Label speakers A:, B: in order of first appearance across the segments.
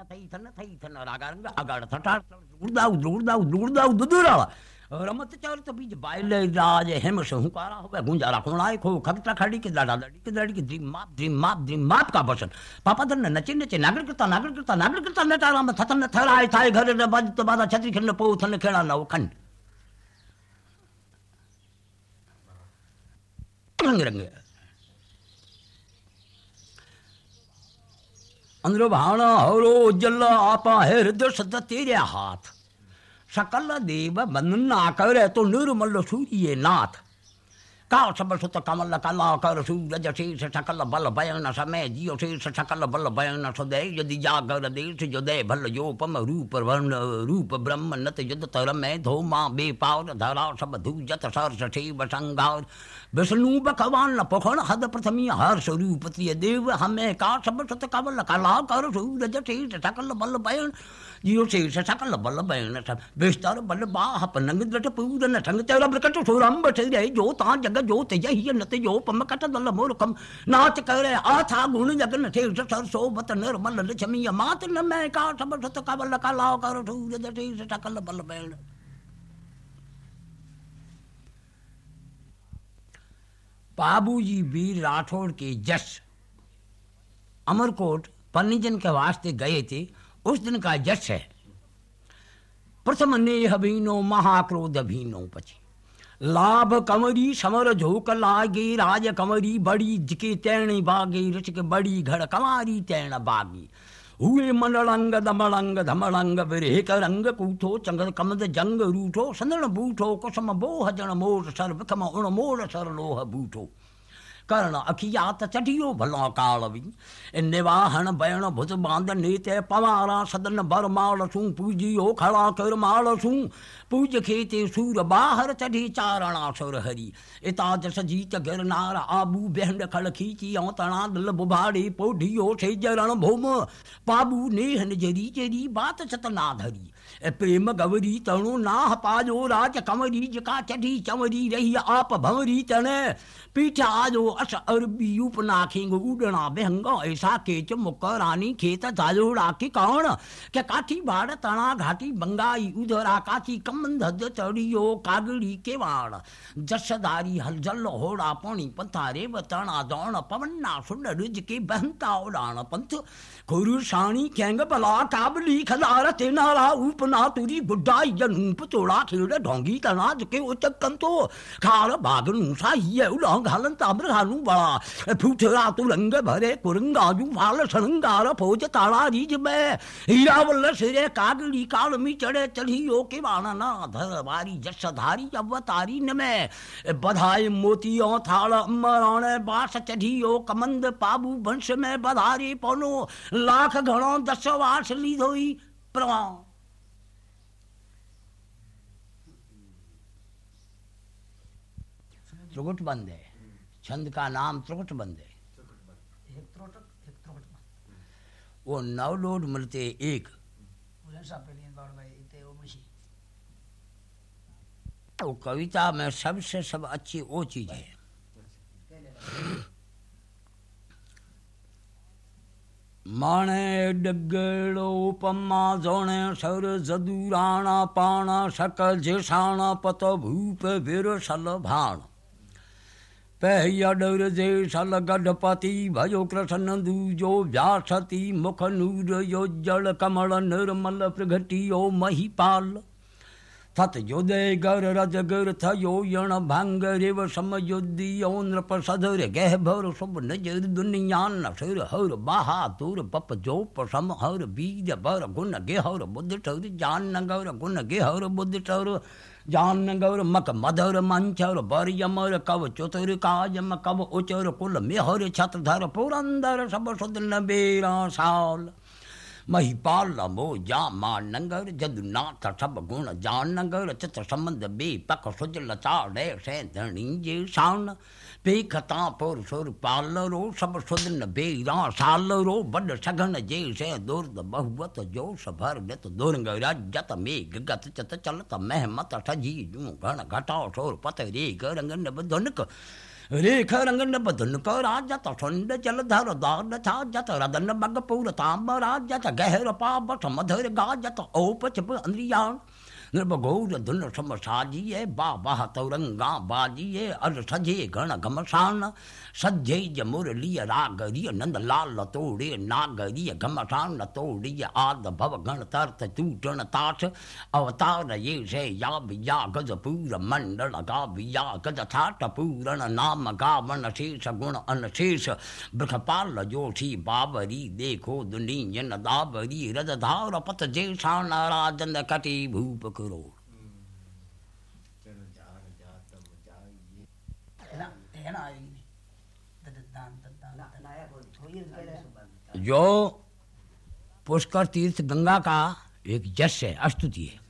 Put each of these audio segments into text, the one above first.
A: इथनं रमत चौर तो बीज बाइल राज, हेम से हुकारा होवे, गुंजा राखुणाय खो खगता खड़ी के दादा दड़ी के दड़ी के ड्रीम माप ड्रीम माप ड्रीम माप का बसन पापा दन नचे नचे नागर करता नागर करता नागर करता नटारा में थतन थराय थाय, घर रे बाज तो बादा छतरी खन पो थन खेड़ा ना खन रंग रंग। अंदरो भावना हरो जल आपा हृदय तेरे हाथ। सकल देव बंदना करे तो निर्मल सूर्य नाथ। का सब सुत कमल कला कर सूरज शेष सकल बल बयन समय जियो शेष सकल बल बयन सदय यदि जागर देश जदय भल योपम रूप वर्ण रूप ब्रह्म नत युद तर में धोमा बेपार धरा सब धूजत सरस शिव संगार विष्णु भगवान पखण हद प्रथमी हर स्वरूप प्रिय देव हमें का सब सुत कमल कला कर सूरज शेष सकल बल बयन। जियो शेष सकल बल बयन सब विस्तार बल बाह पनंग द्रट पूरन संग, तेरा प्रकट सुरंब ठे जो, ता, जग, जो, तेज, हिय नत जो पम कट, दल, मोर, कम, नाच, करे, आथा, गुण जगन ठे सर सोबत निर्मल लक्ष्मी मात, न, मैं, का, सब, सत कबल कला कर सूरज शेष सकल बल बयन बाबूजी, वीर राठौड़ के जस, अमरकोट, पन्नीजन के वास्ते गए थे उस दिन का जश है। प्रथम नेह भीनो महाक्रोध भीनो पची। लाभ कंवरी समर झोक लागे, राज कंवरी बड़ी, जिके तैणी बागे ऋषिक बड़ी, घड़ कमारी तैण बागी। हुए मनड़ंग दमड़ंग धमड़ंग विरेक रंग कूठो चंग कमद जंग रूठो संदण बूठो, कुसम बोह जण मोर सर विखम उण मोर, सर लोह बूठो। कर्ण अखियात चढ़ियो भलो कालवी निवाहन बयण भुज बाँध नेते पवारा सदन बर माल सू पूजियो खड़ा कर माल सू पूज खेते सूर बाहर चढ़ी चारणा सुर हरी इता जस जीत गिरनार आबू बेहंड खड़ खींची औ तना दिल बुभाड़ी पोढ़ियो छे जरण भूम पाबू नेह निजरी जरी बात चत ना धरी प्रेम गवरी तणु नाह पाजो राज कंवरी जका चढ़ी चंवरी रही आप भंवरी तने। पीठ आजो अस अरबी उपना खिंग उडना बेहंग, ऐसा केच मुक रानी खेत जाजोड़ा की कौन के काठी बाड़ तना घाटी बंगाई उधरा काची कमंद चढ़ियो कागड़ी के वाण। जसदारी हलजल होड़ा पौनी पंथारे बतणा दौण, पवन्ना सुन रुज के बहंता उड़ान पंथ। खुरु साणी खेंग बला काबली खदार तेनारा उपना तुरी गुड्डाई जनूप चोड़ा खेड़ ढोंगी तना जके उचक कंतो। खार बाग नूसा ही उलंग हलन ताम्र हानु बड़ा। फूठरा तु रंग भरे कुरंगाजू फाल सणंगार फौज ताड़ा रीज में। हीरा वल्ल सिरे कागड़ी काल मी चढ़े चढ़ियो के बाणना धर वारी जस धारी अवतारी न में बधाई मोतियों थाल अमराणे बास चढ़ियो, कमंद पाबू वंश में बधारी पौनो। लाख घणो दस वास ली धोई त्रुगुट बंद है छंद का नाम त्रुगुट बंद है वो नव लोड मिलते एक। वो कविता में सबसे सब अच्छी वो चीज़ है। माणे डगड़ो पम्मा जोणे सर जदूराणा पाणा सकल जेसाणा पत भूप वीर सल भाण। पहिया डर जे सल गढ़पति भयो कृष्ण दूजो व्यासती मुख नूर यो जल कमल निर्मल प्रगटियो महिपाल। थत योदय गर रज गर थयो यण भंग रेव सम योदियो नृप सधर गह भर सब नज़र दुनिया नसर हर बहादुर पप जोप सम हर बीज बर गुण गेहर बुद्ध ठर जान गौर गुण गेहर बुद्ध ठर जान गौर मक मधुर मंचर बर यमर कव चतुर काजम, कव उचर कुल मेहर छत्र धर पुरंदर सब सुद बेरा साल महिपाल लमो जा मा नंगर जदु नाथ सब गुण जान नंगर चित्र संबंध बे पक सुजल चाड़े से धणी जे शान पेखता पुर सुर पालरो, सब सुदन बेरा सालरो, बड सघन जे से दुर्द बहुवत जो सभर गत दुर्ग रजत मेघ गत चत चलत महमत ठजी जू घण घटाओ सोर पत रे गरंगन बधुनक रेख रंगन बदन क राजत ठंड जल धर दान था जत रदन बग पूर ताम राजत गहर पाप मधुर गाजत, औप चप अंद्रियाण निर्भगौर धुन सम साजिए बा बाह तौरंगा बाजिए अर सजे गण घमसान सज्जे ज मुरलिय रागरिय नंद लाल तोड़े नागरिय घमसान, तोड़िय आद भव गण तर्थ टूटन ताठ अवतार ये से या बिया गज पूर मंडल, गा बिया गज ठाट पूरण नाम गावन शेष गुण अनशेष बृखपाल जोशी बाबरी देखो दुनियन दाबरी, रजधार पत जे शान राजन कटी भूप
B: good old.
A: जो पुष्कर तीर्थ गंगा का एक जश है अस्तुति है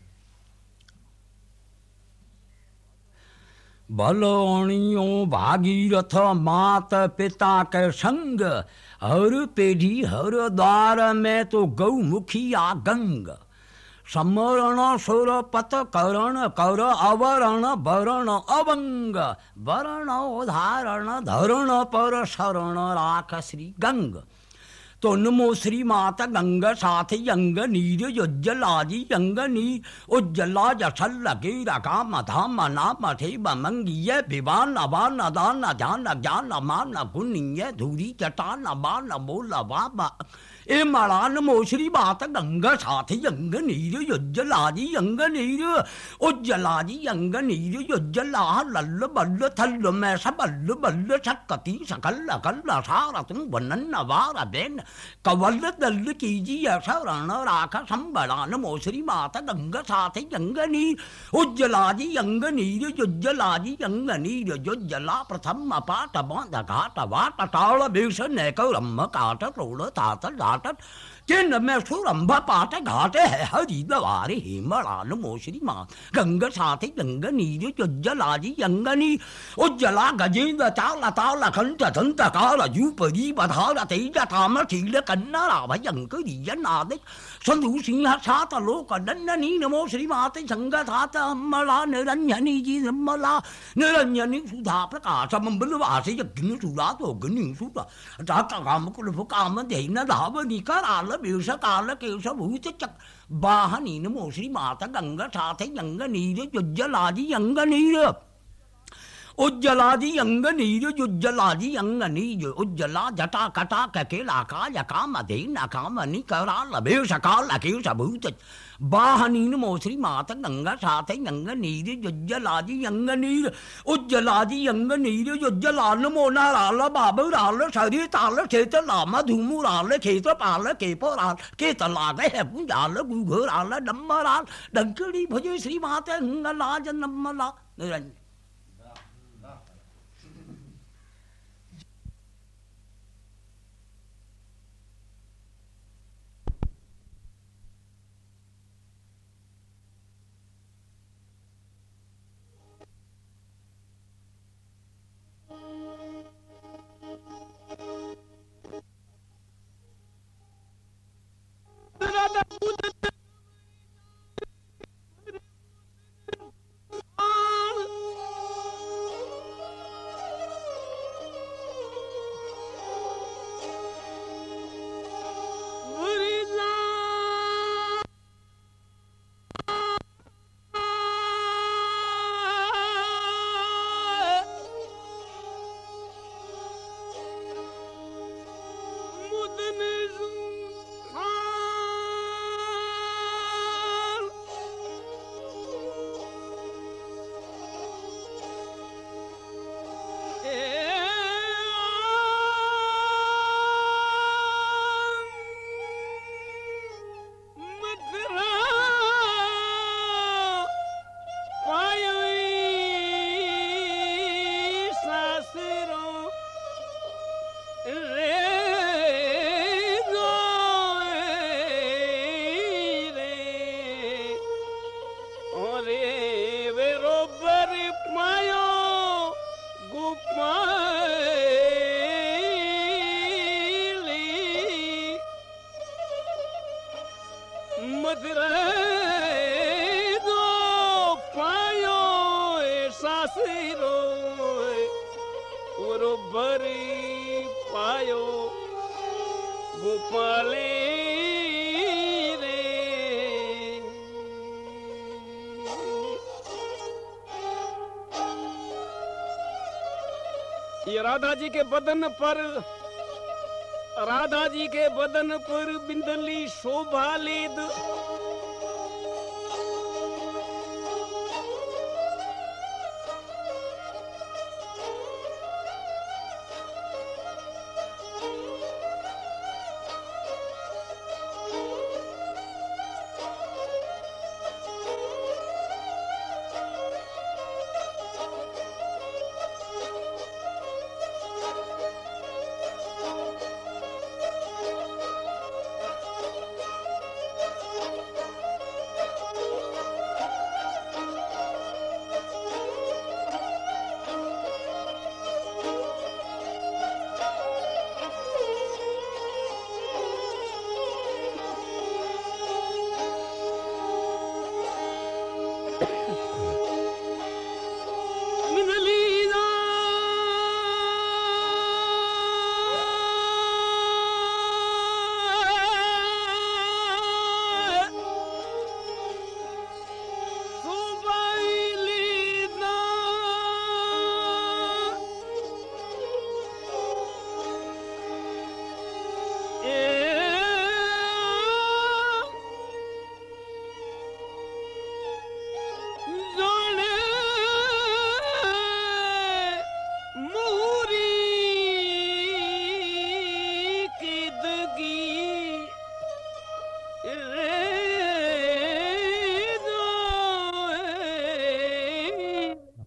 A: भलोणियो भागीरथ मात पिता के संग, हर पेढ़ी हर द्वार में तो गौमुखी आ गंगा समरण सुर पत करण कर अवरण वरण अवंग। वरण उदाहरण धरण पर शरण राख श्री गंग। तो नमो श्री माता गंग, साथ यंग, नीर युज्जलाजी यंग नीर उज्जला जसल लगे रका मधा मना मठे बमंगीय विवान अवान अदान ध्यान ज्ञान अमान गुणीय धूरी चटान अबान बोल ए मलान मोश्री बात गंग साथ यंग नीर युज्जलाजी यंग नीर उज्जलाजी यंग नीर युज्जला लल्ल बल्ल थल्ल में सबल्ल बल्ल सकती सकल कल सार तुम वनन वार बेन कवल दल्ल कीजिए शरण राख संबलान मोश्री माता गंग साथ यंग नीर उज्जलाजी यंग नीर युज्जलाजी यंग नीर युज्जला प्रथम पाठ बाँध घाट वाट टाल बेष नैक रम्म काट रोड़ तात लाटत चिन्ह में सुरंभ पाट घाट है हरि द्वारे हेमलान मोश्री माँ गंग साथ गंग नीर युज्जलाजी यंग नीर उज्जला गजेंद्र चाल ताल कंठ दंत काल जूपरी बधार तेज काम शील कन्ना राभ यंकरीय नाद संधु सिंह सात लोक दंडनी नमो श्री माते संग सात अम्मला निरंजनी जी निर्मला निरंजनी सुधा प्रकाश मंबल वास यज्ञ सुरा तो अग्नि सुरा जाता काम कुल काम दैन धावनी कराल वेश काल केश भूत चक वाहनी नमो श्री माता गंग साथ यंग नीर युज्जलाजी यंग नीर उज्जलादि अंग नीर उज्जलादि अंग नीर उज्जला जटा कटा ककेला काल काम अधीन काम निकराल भेष काल केश भूत वाहनीन मोश्री मात गंगा साथ अंग नीर, उज्जलादि अंग नीर। उज्जलादि अंग नीर, उज्जलाल मोना राल बाब राल शरीर ताल खेत लाम धूमु राल खेत पाल केपो राल केत लाग है पुजाल गुघ राल डम्ब डंकड़ी भजे श्री मात अंग लाज नम्मला निरंजन
C: राधा जी के बदन पर राधा जी के बदन पर बिंदली शोभा लेद।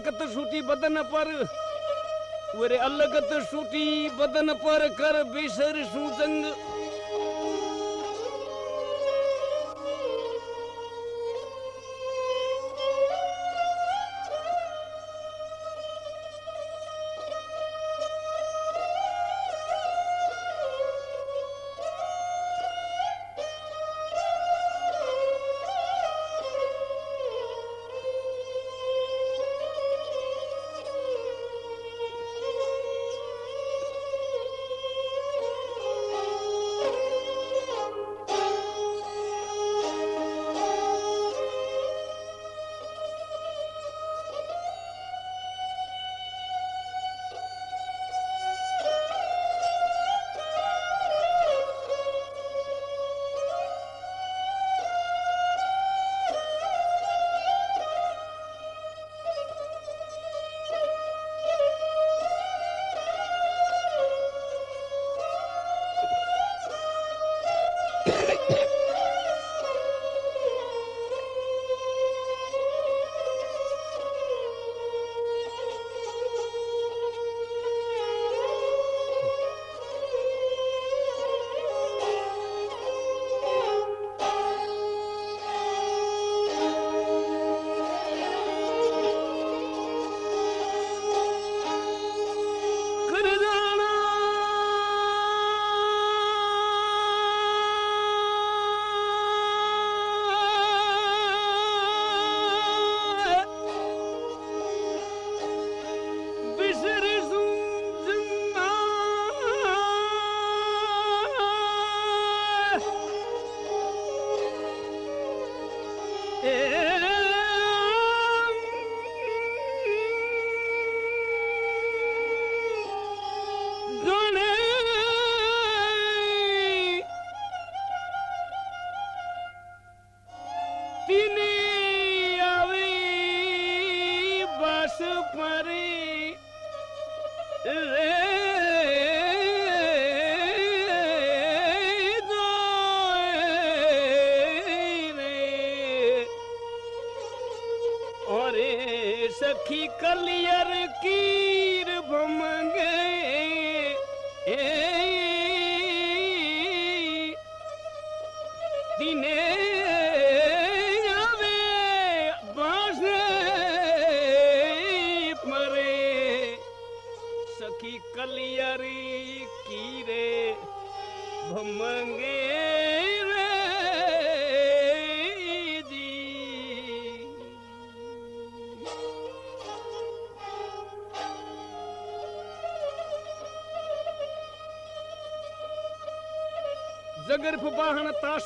C: अलगत सूटी बदन पर वरे अलगत सूटी बदन पर कर बेसर सूजंग।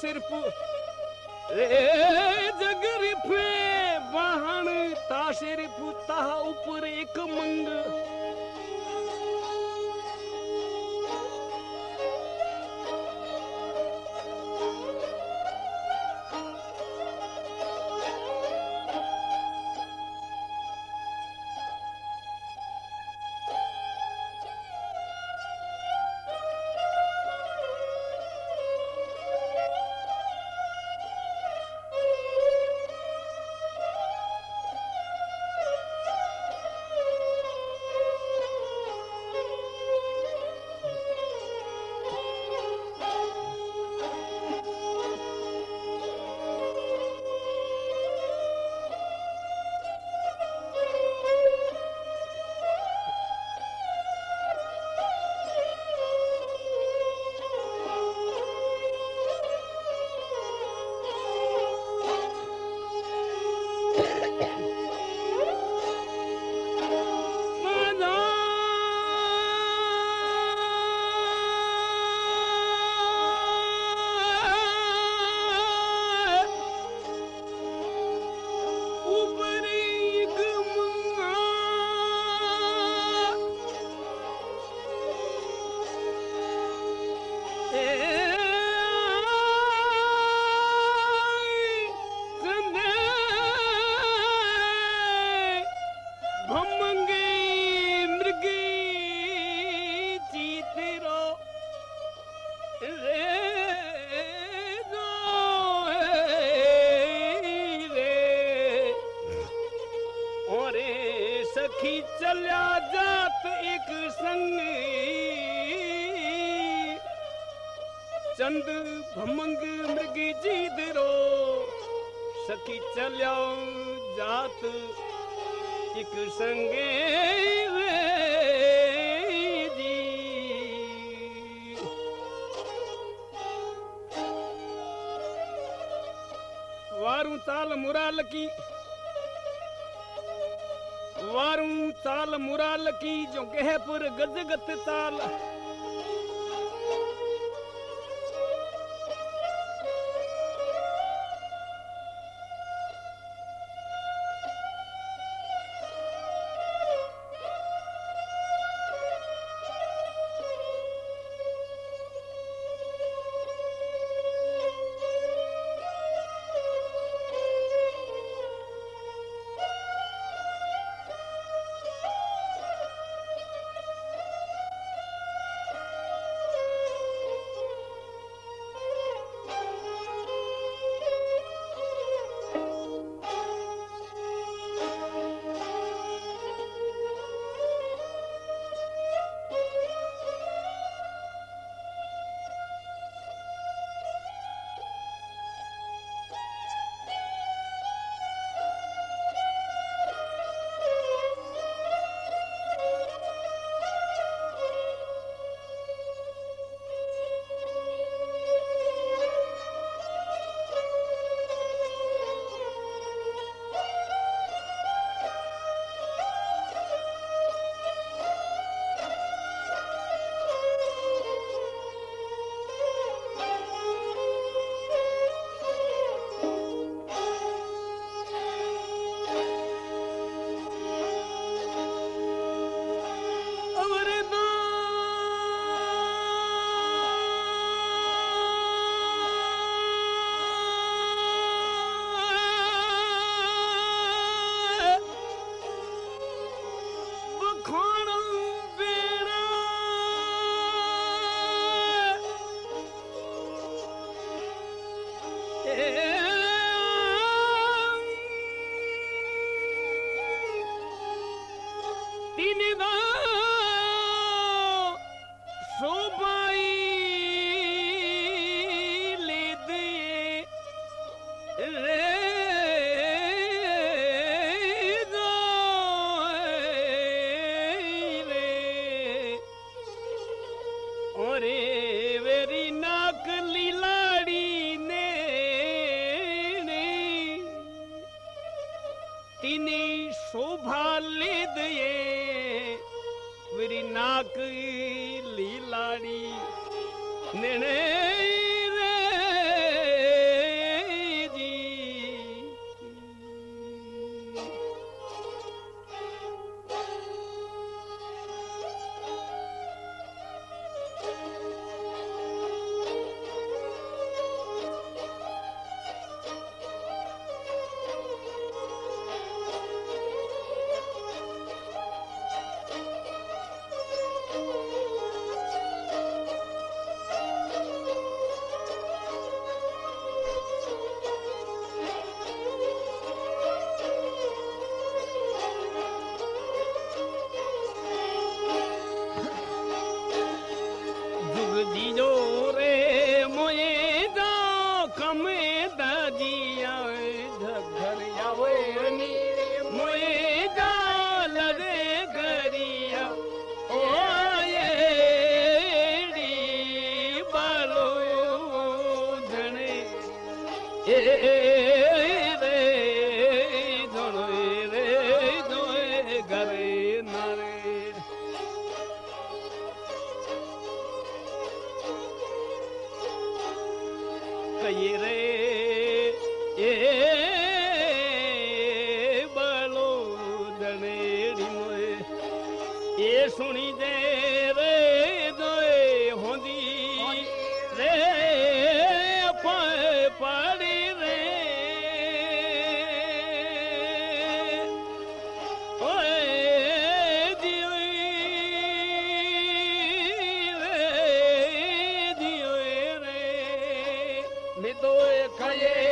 C: बाहन की जो गहपुर गजगत ताल Calle!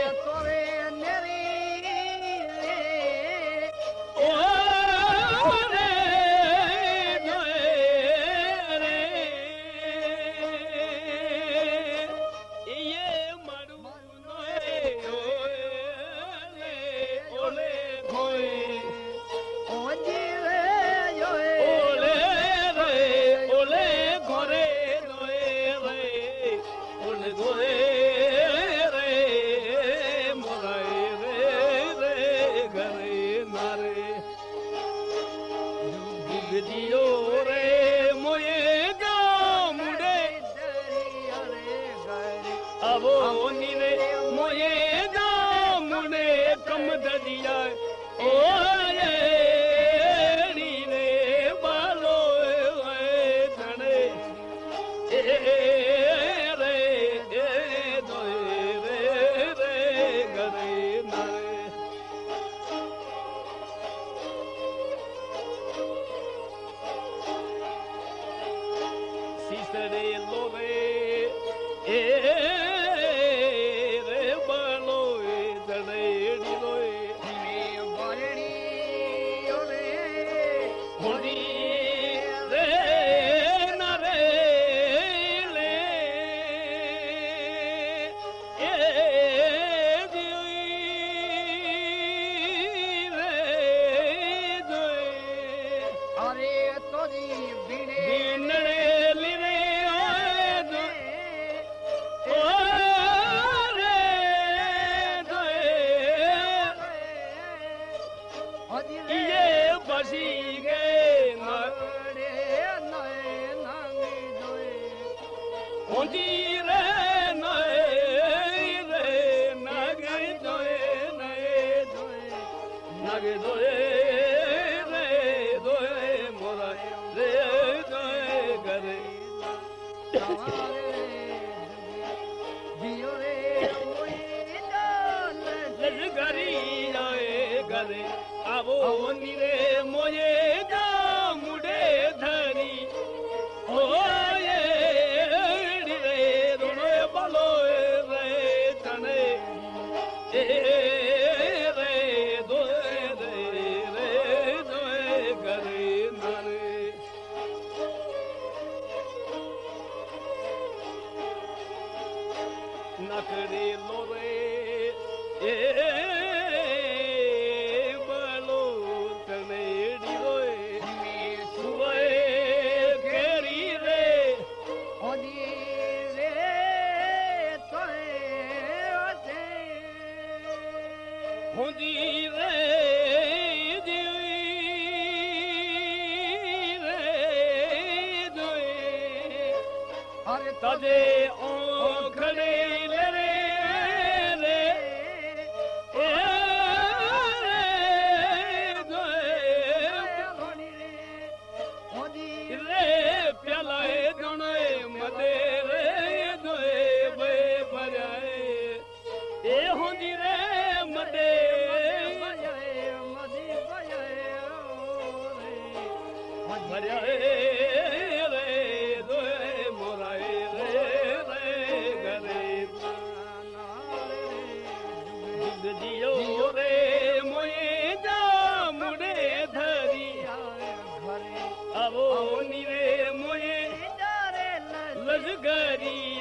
C: गरी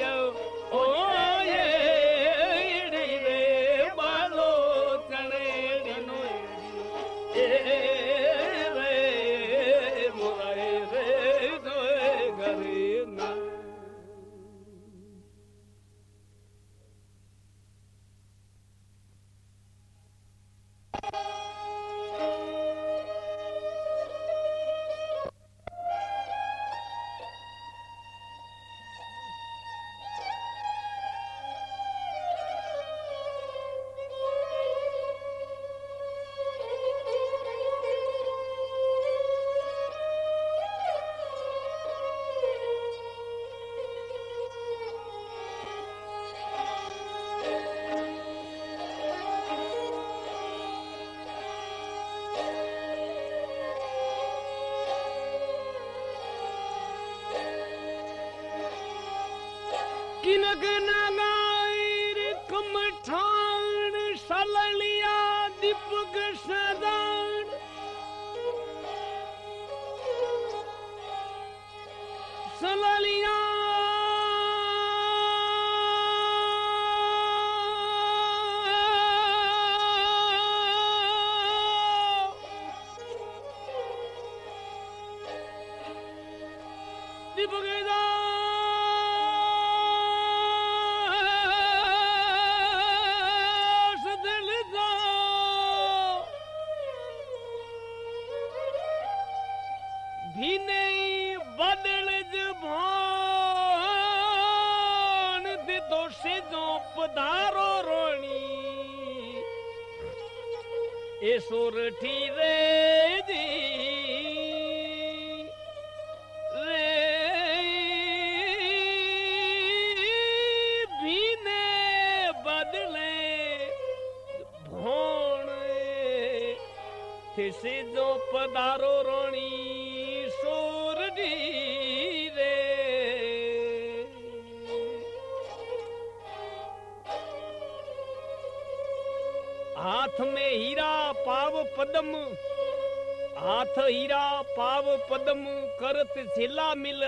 C: मिल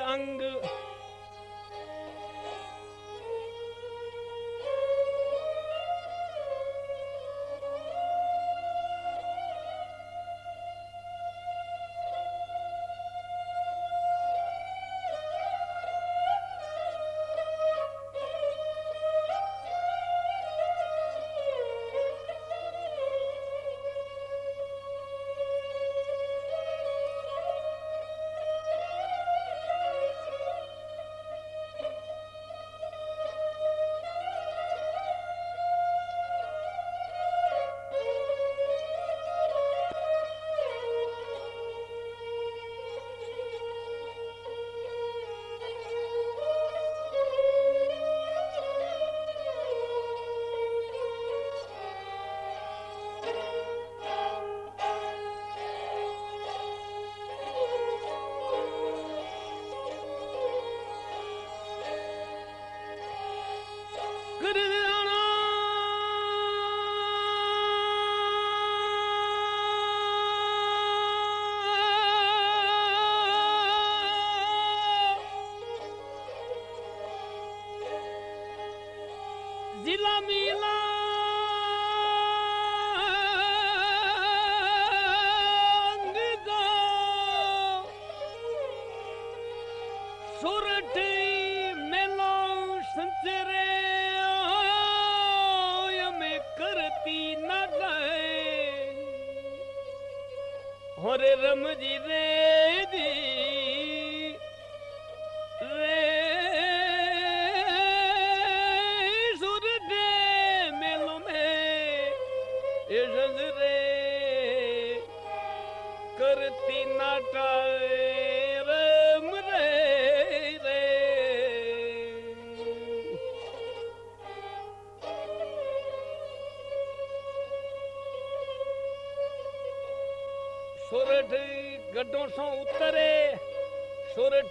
C: होरे रमजी रे दी रे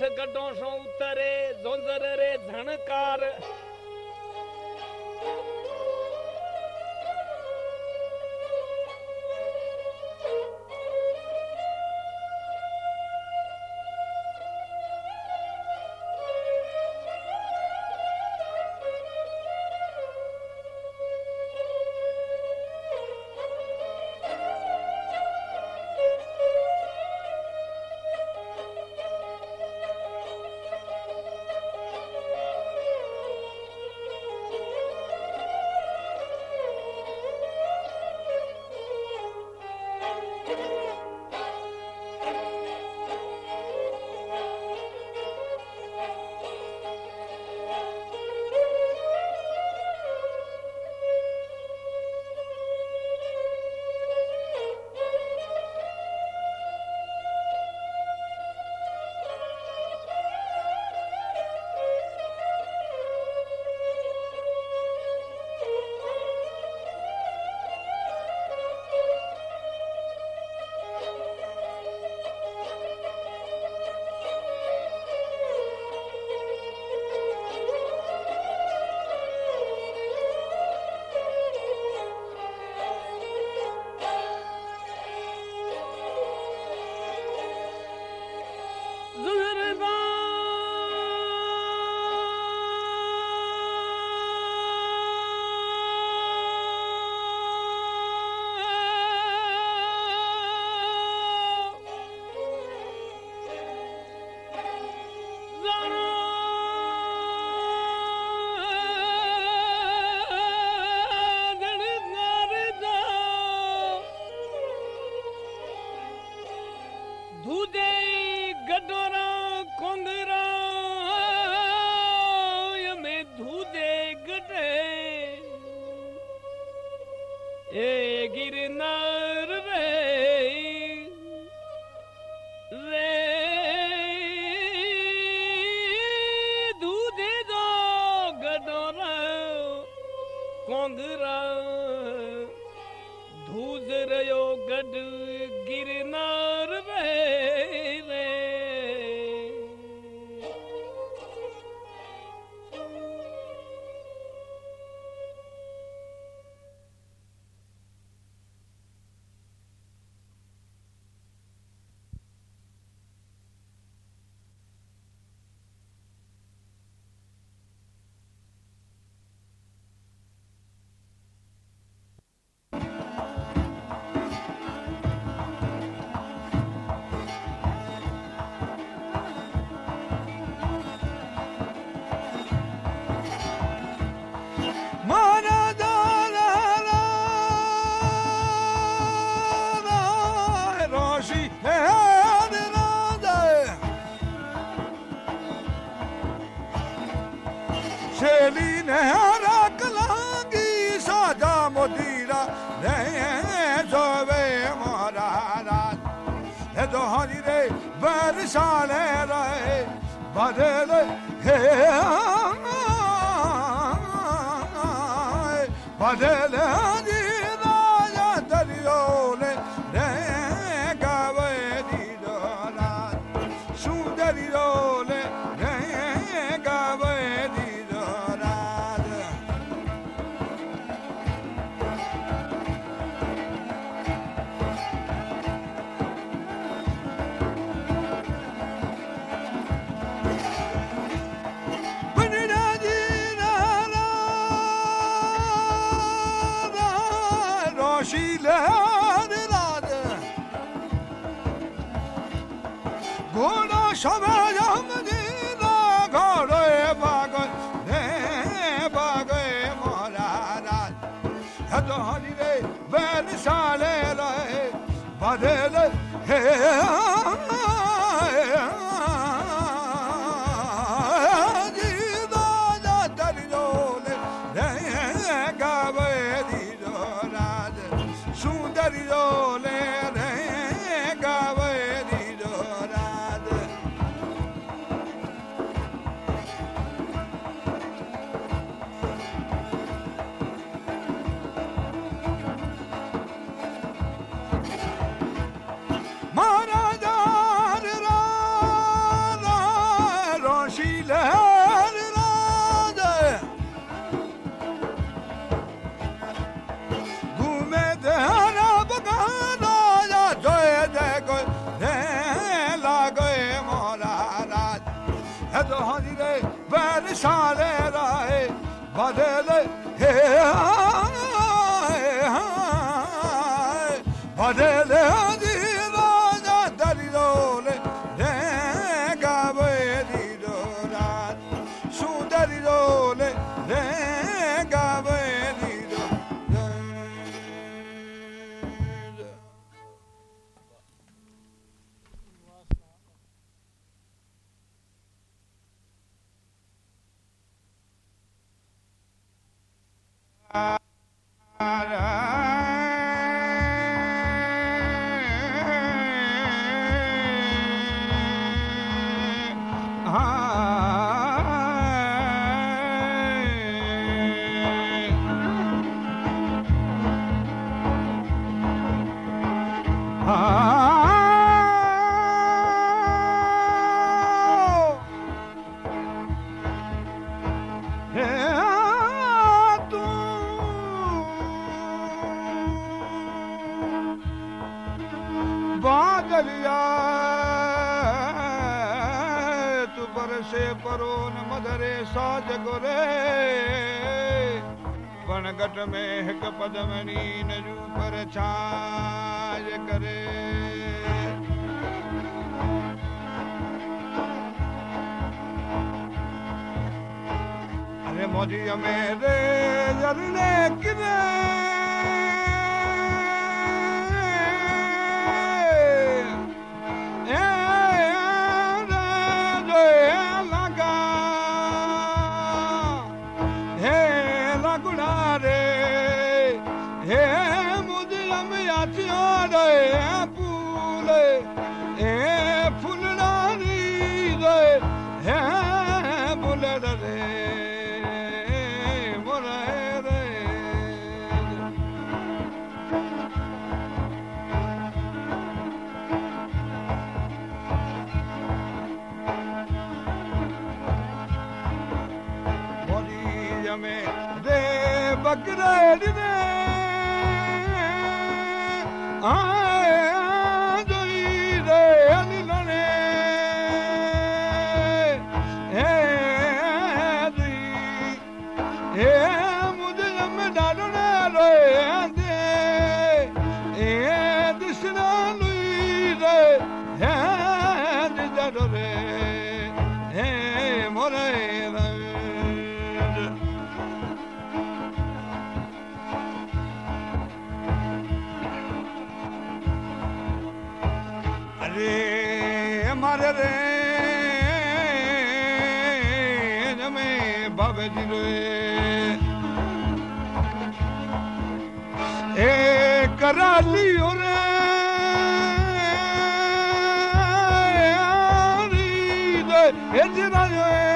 D: गड्ढों सो उतरे जोंजर रे झणकार। hey, hey, hey, Uh... gulare, e eh, eh, mudilam yatiyor, e eh, bu Israel'ine. Ah. ora li ore e ride e ride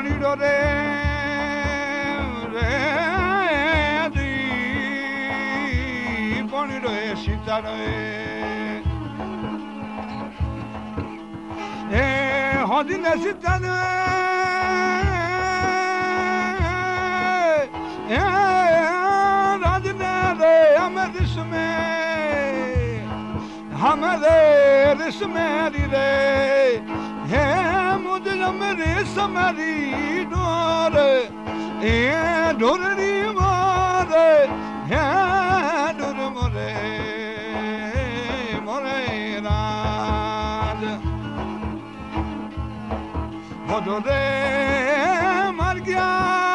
D: মনির রে মনির সীতা রে। এ হদিনে সীতা রে। রাজনে রে আমার দিসমে আমাদের দিসমে রে। হ্যাঁ mire samari dore e dore ni mare e dore more more raj ho dore mar gaya